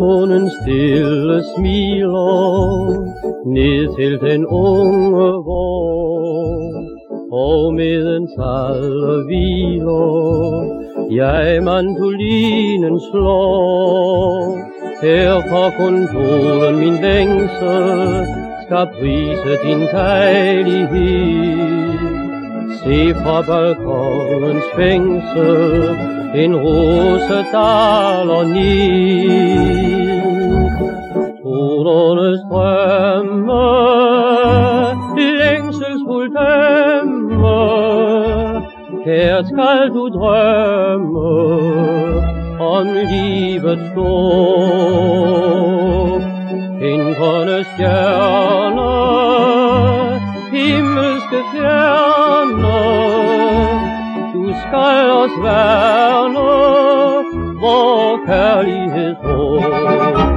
Månen stille smiler ned til den unge vår. Og medens alle hviler, jeg mandolinen slår. Her fra kontoren min længsel skal prise din dejlighed. Se fra balkonens fængsel en rose daler ned. Længselsfuldt dømme, kært skal du drømme om livets står. Hinkerne stjerner, himmelske fjerner, du skal os værne, vor kærligheds år.